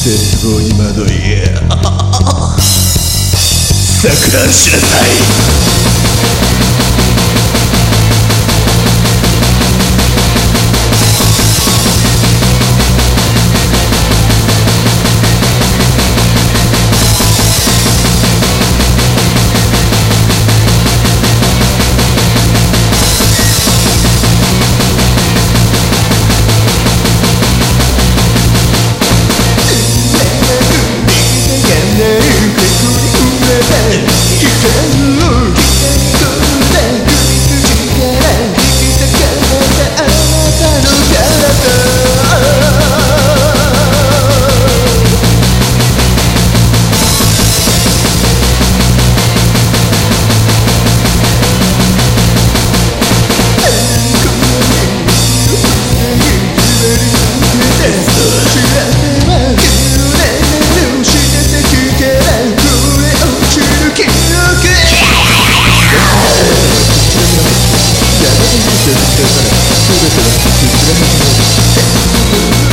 絶望に惑い錯乱しなさい定され全てが一つ一連のも